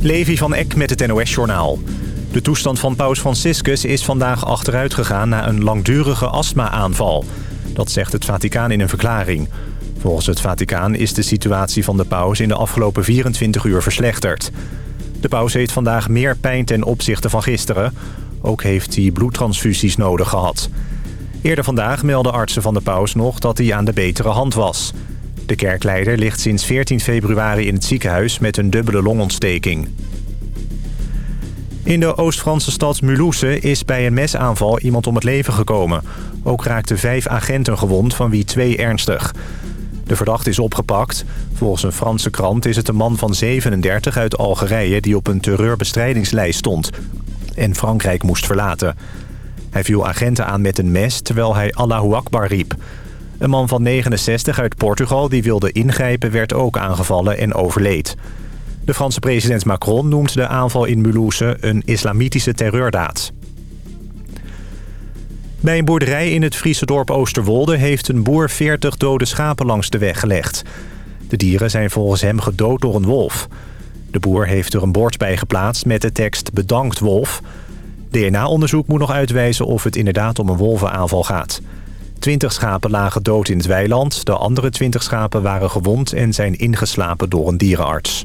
Levi van Eck met het NOS-journaal. De toestand van paus Franciscus is vandaag achteruit gegaan... na een langdurige astma-aanval. Dat zegt het Vaticaan in een verklaring. Volgens het Vaticaan is de situatie van de paus... in de afgelopen 24 uur verslechterd. De paus heeft vandaag meer pijn ten opzichte van gisteren. Ook heeft hij bloedtransfusies nodig gehad. Eerder vandaag meldden artsen van de paus nog dat hij aan de betere hand was... De kerkleider ligt sinds 14 februari in het ziekenhuis met een dubbele longontsteking. In de Oost-Franse stad Mulhouse is bij een mesaanval iemand om het leven gekomen. Ook raakten vijf agenten gewond, van wie twee ernstig. De verdachte is opgepakt. Volgens een Franse krant is het een man van 37 uit Algerije... die op een terreurbestrijdingslijst stond en Frankrijk moest verlaten. Hij viel agenten aan met een mes terwijl hij Allahu Akbar riep... Een man van 69 uit Portugal die wilde ingrijpen werd ook aangevallen en overleed. De Franse president Macron noemt de aanval in Mulhouse een islamitische terreurdaad. Bij een boerderij in het Friese dorp Oosterwolde heeft een boer 40 dode schapen langs de weg gelegd. De dieren zijn volgens hem gedood door een wolf. De boer heeft er een bord bij geplaatst met de tekst Bedankt wolf. DNA-onderzoek moet nog uitwijzen of het inderdaad om een wolvenaanval gaat. 20 schapen lagen dood in het weiland. De andere 20 schapen waren gewond en zijn ingeslapen door een dierenarts.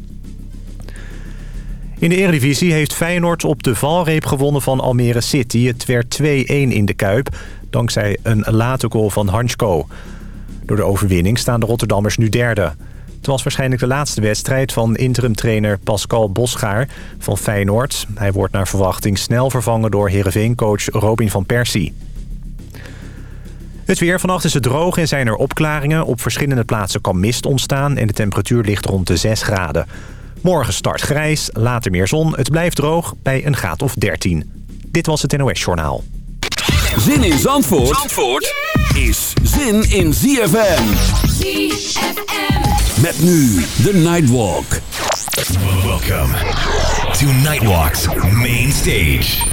In de Eredivisie heeft Feyenoord op de valreep gewonnen van Almere City. Het werd 2-1 in de Kuip, dankzij een late goal van Hansko. Door de overwinning staan de Rotterdammers nu derde. Het was waarschijnlijk de laatste wedstrijd van interimtrainer Pascal Bosgaar van Feyenoord. Hij wordt naar verwachting snel vervangen door Heerenveen-coach Robin van Persie. Het weer. Vannacht is het droog en zijn er opklaringen. Op verschillende plaatsen kan mist ontstaan en de temperatuur ligt rond de 6 graden. Morgen start grijs, later meer zon. Het blijft droog bij een graad of 13. Dit was het NOS Journaal. Zin in Zandvoort, Zandvoort is zin in ZFM. ZFM. Met nu de Nightwalk. Welcome to Nightwalk's main stage.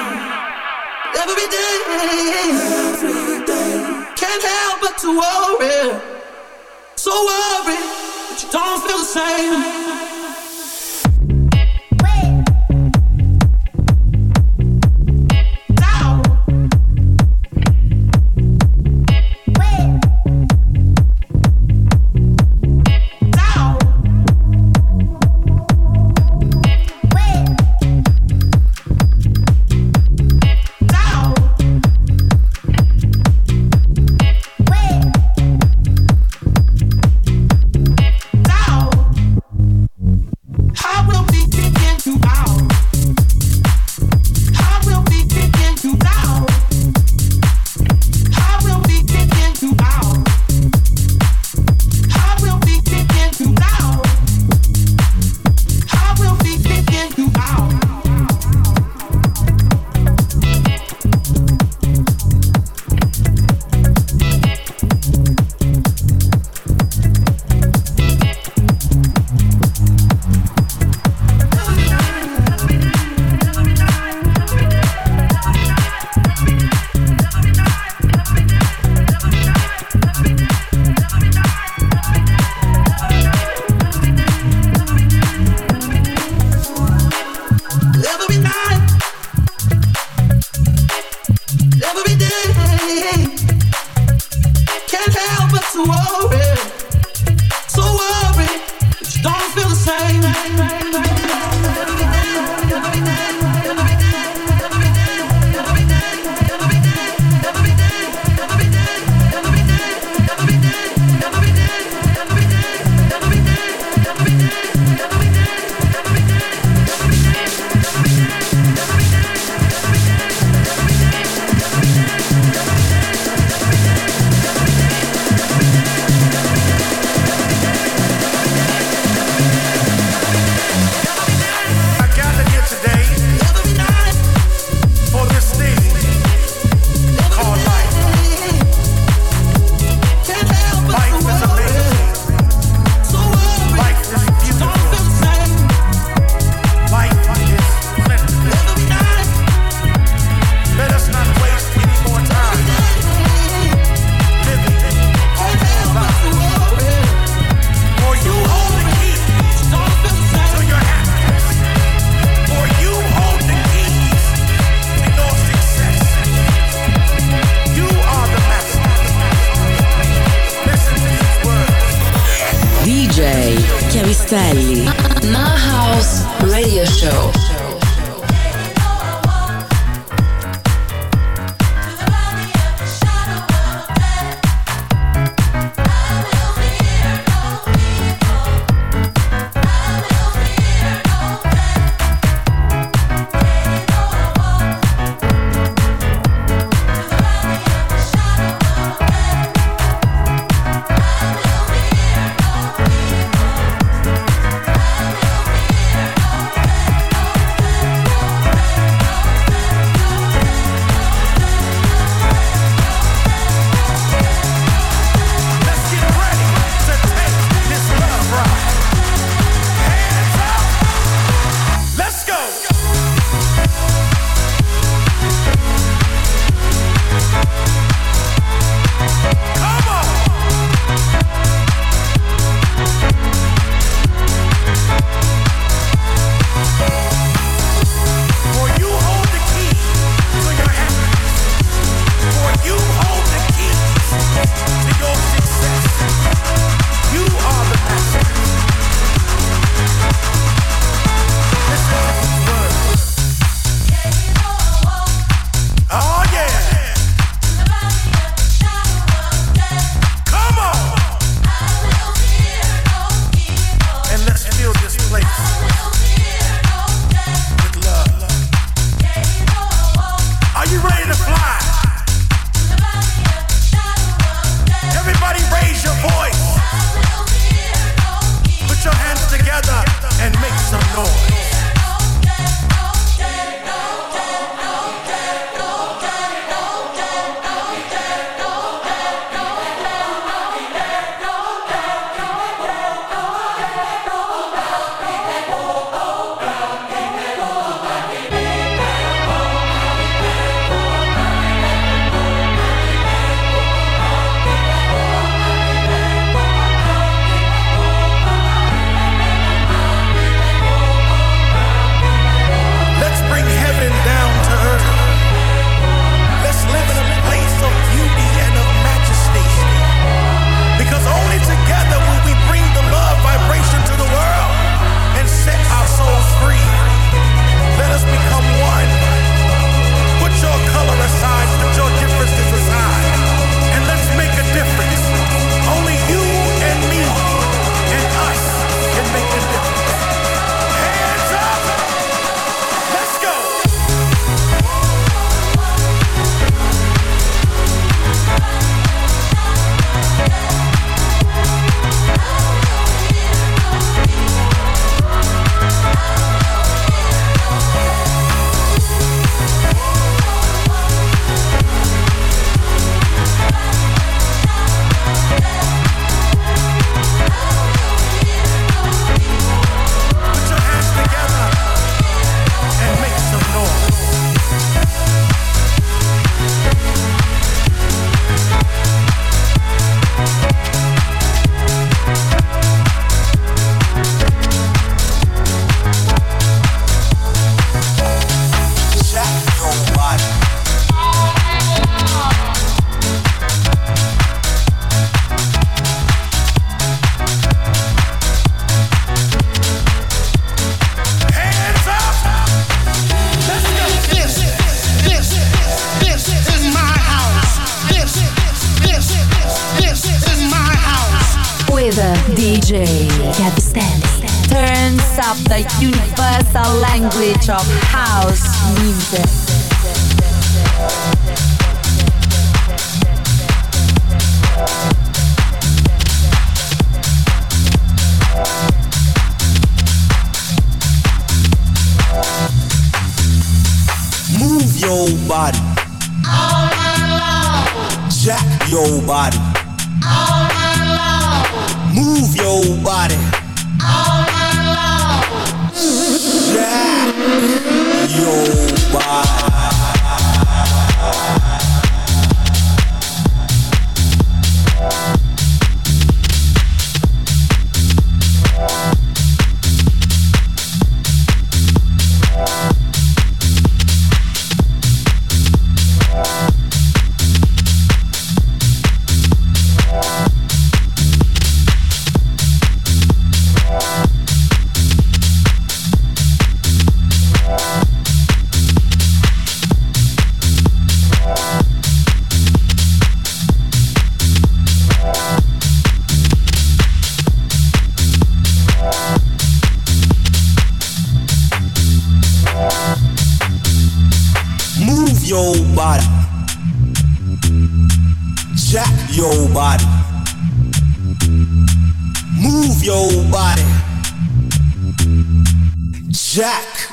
Every day. Can't help but to worry. So worry that you don't feel the same.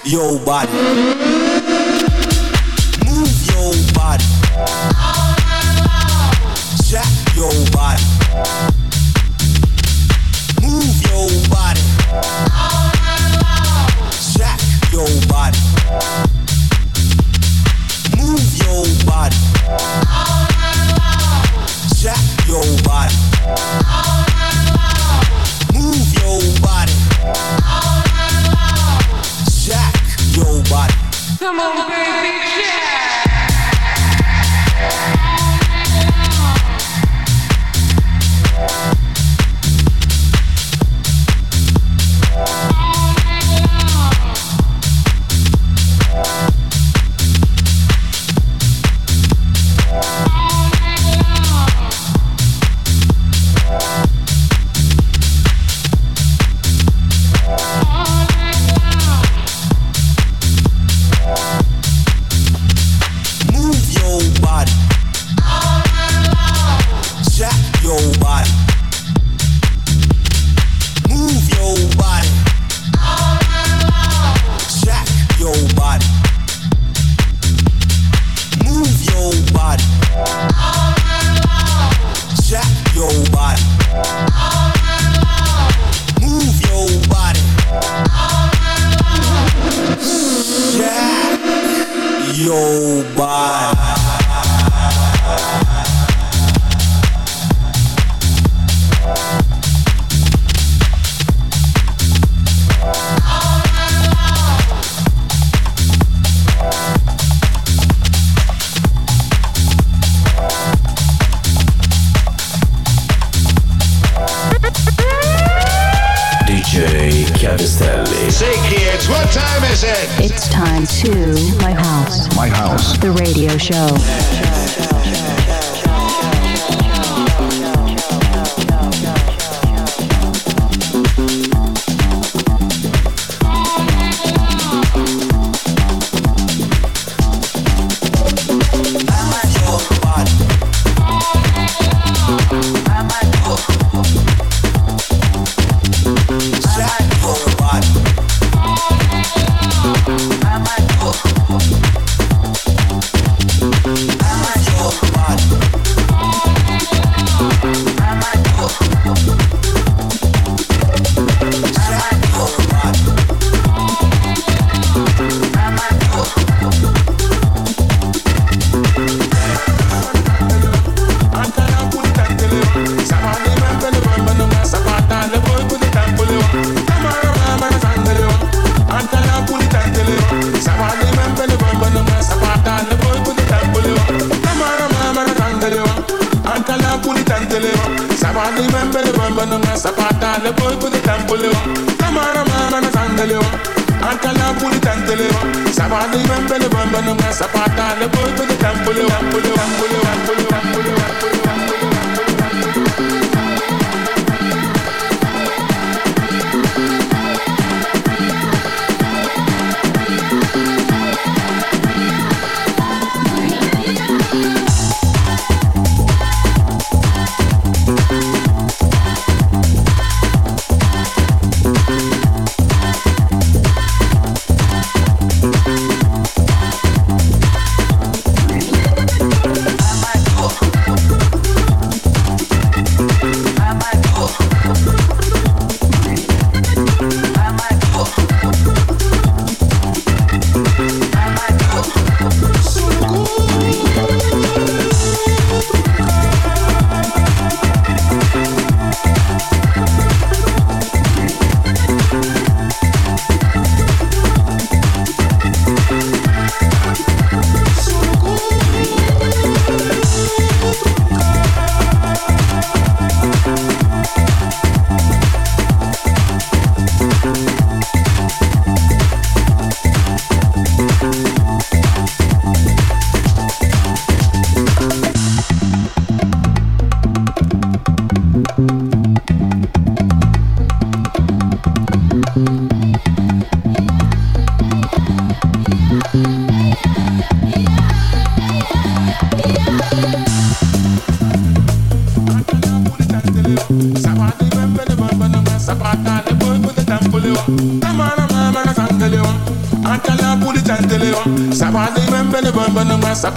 Your body.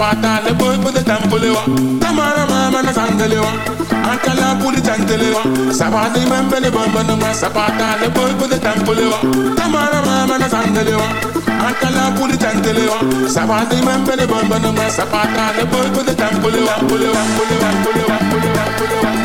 patale boy pule tampulewa tamara mama na sangale wa akala puli tantelewa. Sabali membele bombano ma sapatale boy pule tampulewa tamara mama na sangale wa akala puli tantelewa. Sabali membele bombano ma sapatale boy pule wa pulewa pulewa pulewa pulewa pulewa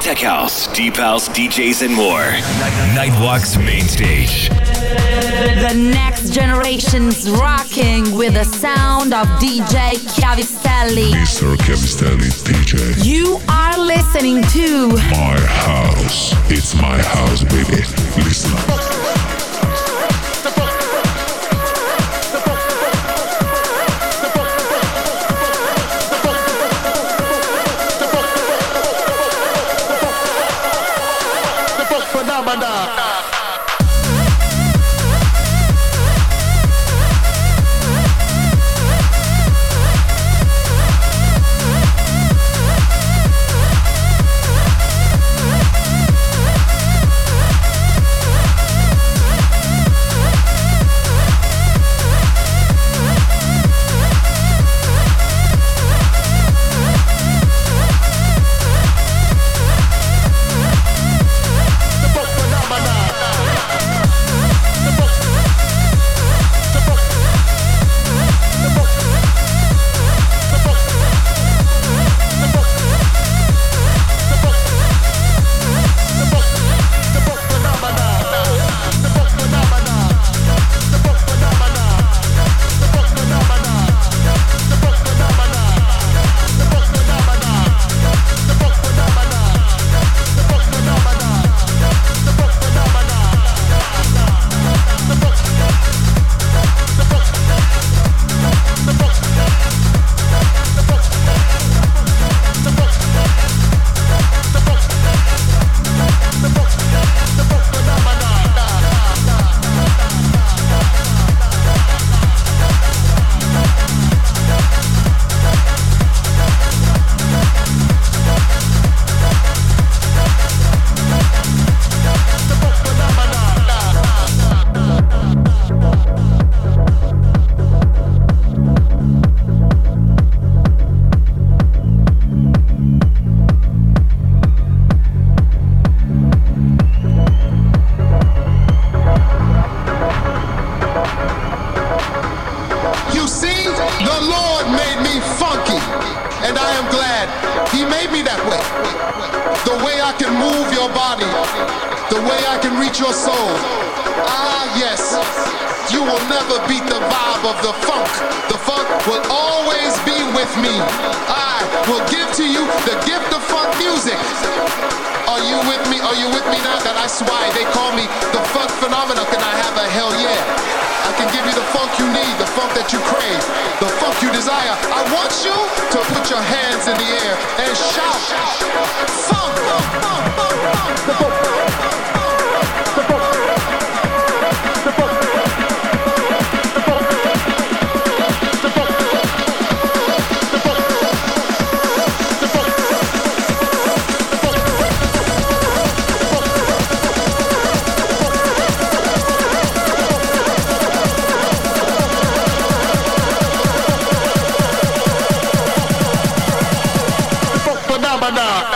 tech house, deep house, DJs, and more. Nightwalk's main stage. The next generation's rocking with the sound of DJ Chiavistelli. Mr. Chiavistelli DJ. You are listening to My House. It's my house, baby. Listen up. Ramadan.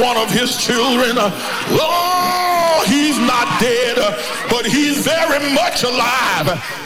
one of his children. Oh, he's not dead, but he's very much alive.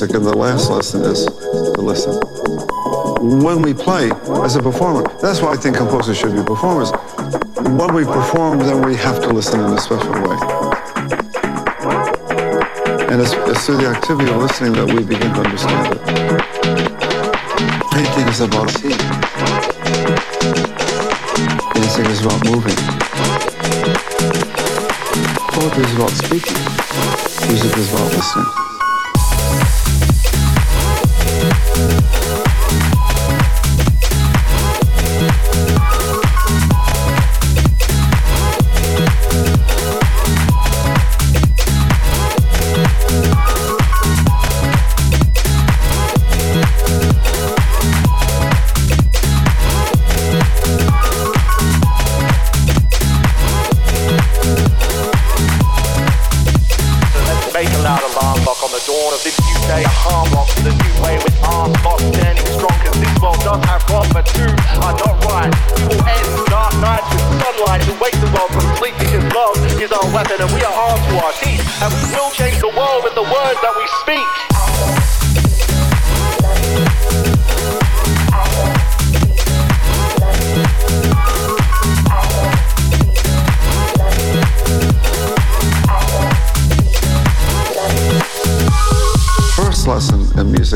Music and the last lesson is to listen. When we play as a performer, that's why I think composers should be performers. When we perform, then we have to listen in a special way. And it's, it's through the activity of listening that we begin to understand it. Painting is about seeing. Dancing is about moving. Poetry is about speaking. Music is about listening.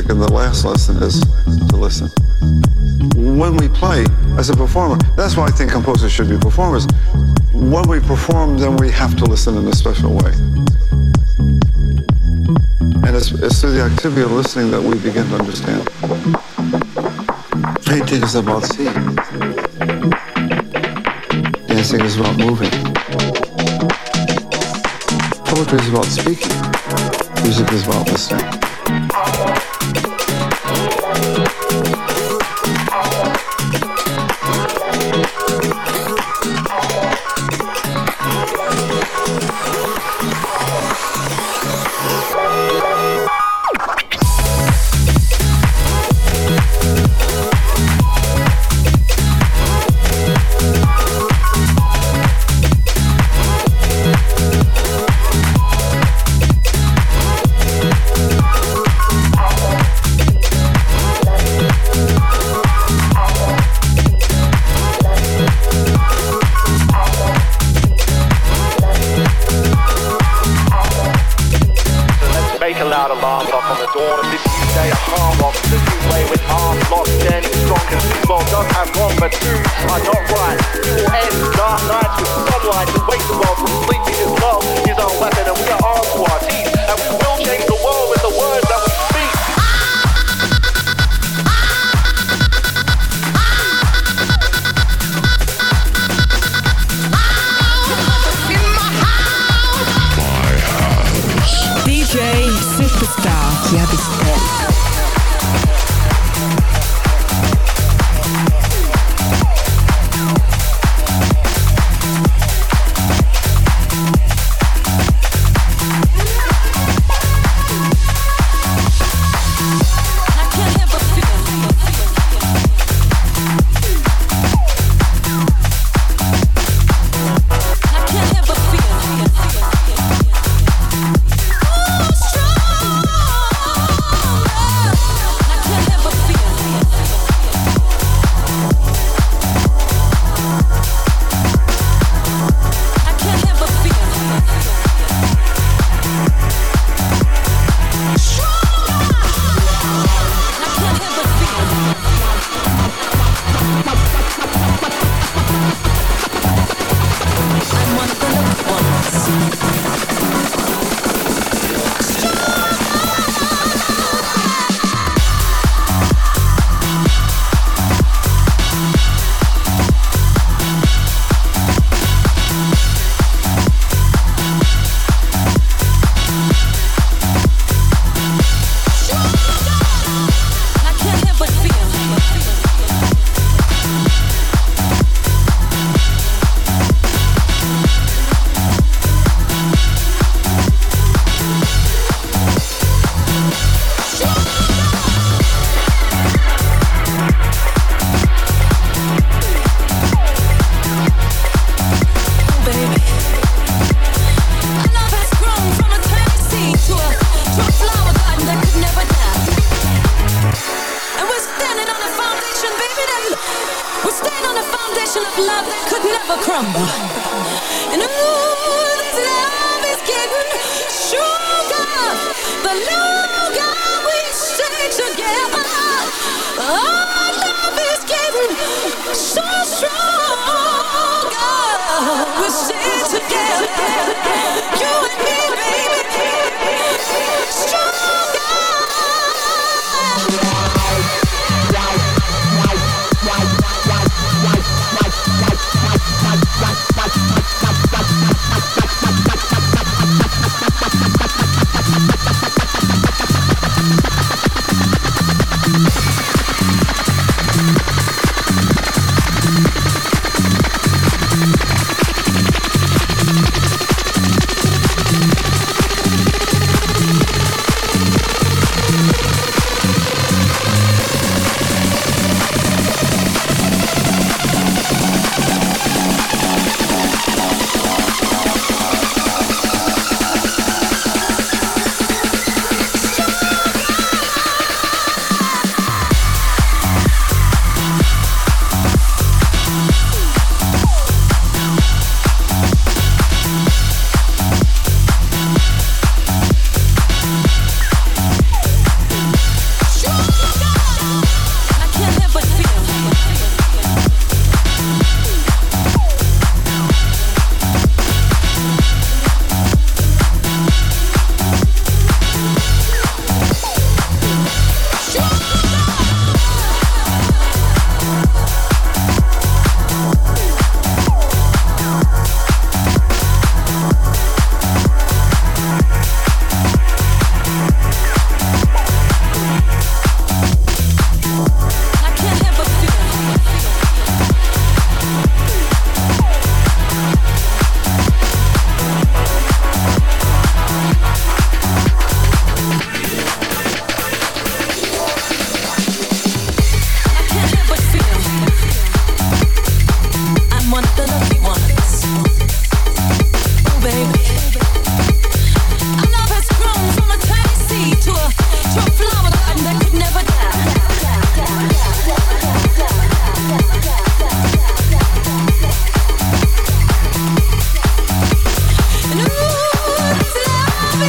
Music and the last lesson is to listen. When we play as a performer, that's why I think composers should be performers. When we perform, then we have to listen in a special way. And it's, it's through the activity of listening that we begin to understand. Painting is about seeing. Dancing is about moving. Poetry is about speaking. Music is about listening.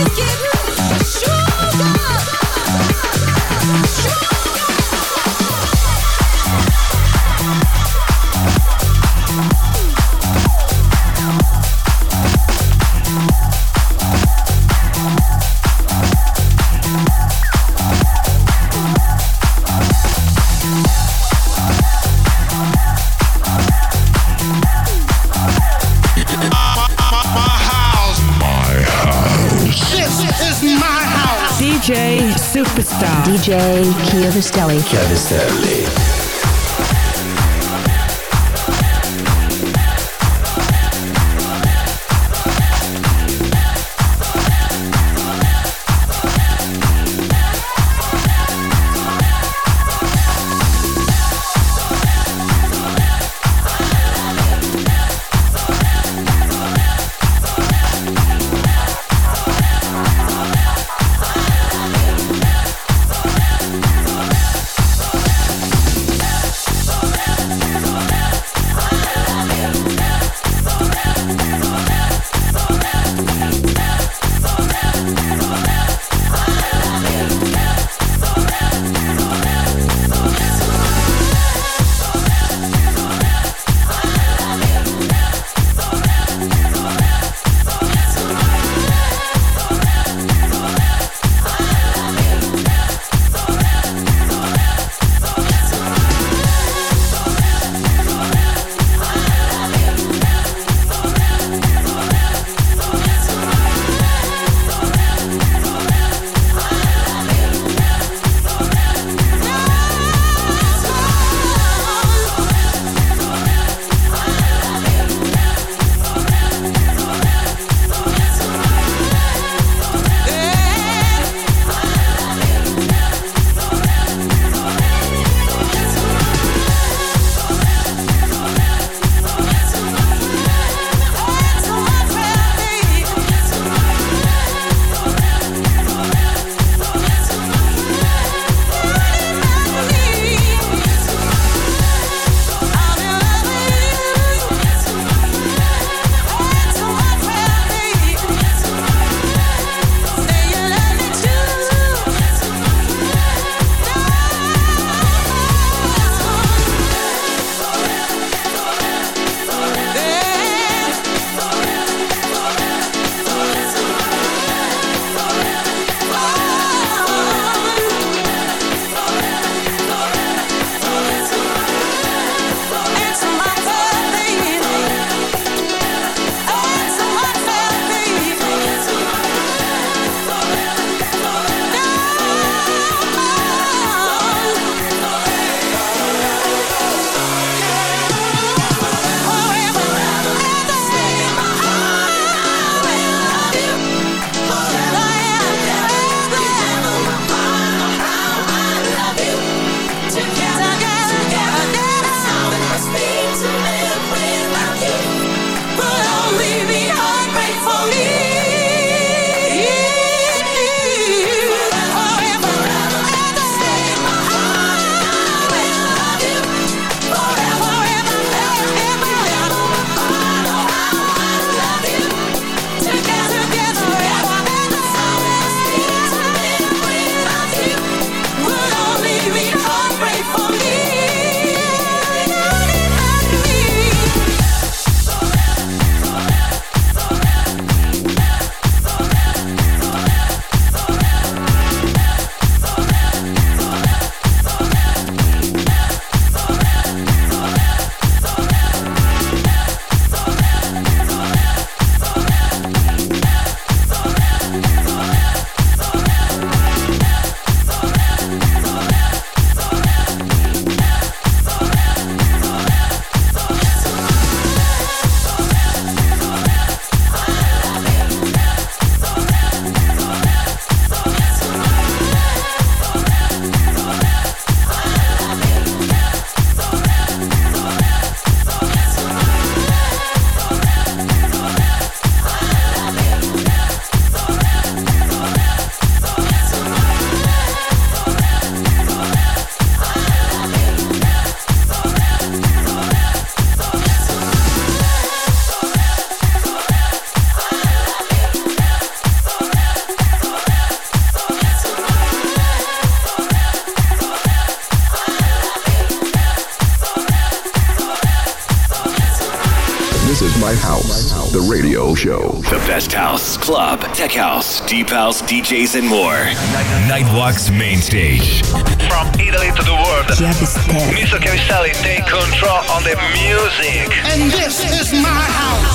keep Chiavistelli. Chiavistelli. DJs, and more. Nightwalk's main stage. From Italy to the world, Mr. Chiavistelli take control on the music. And this is my house.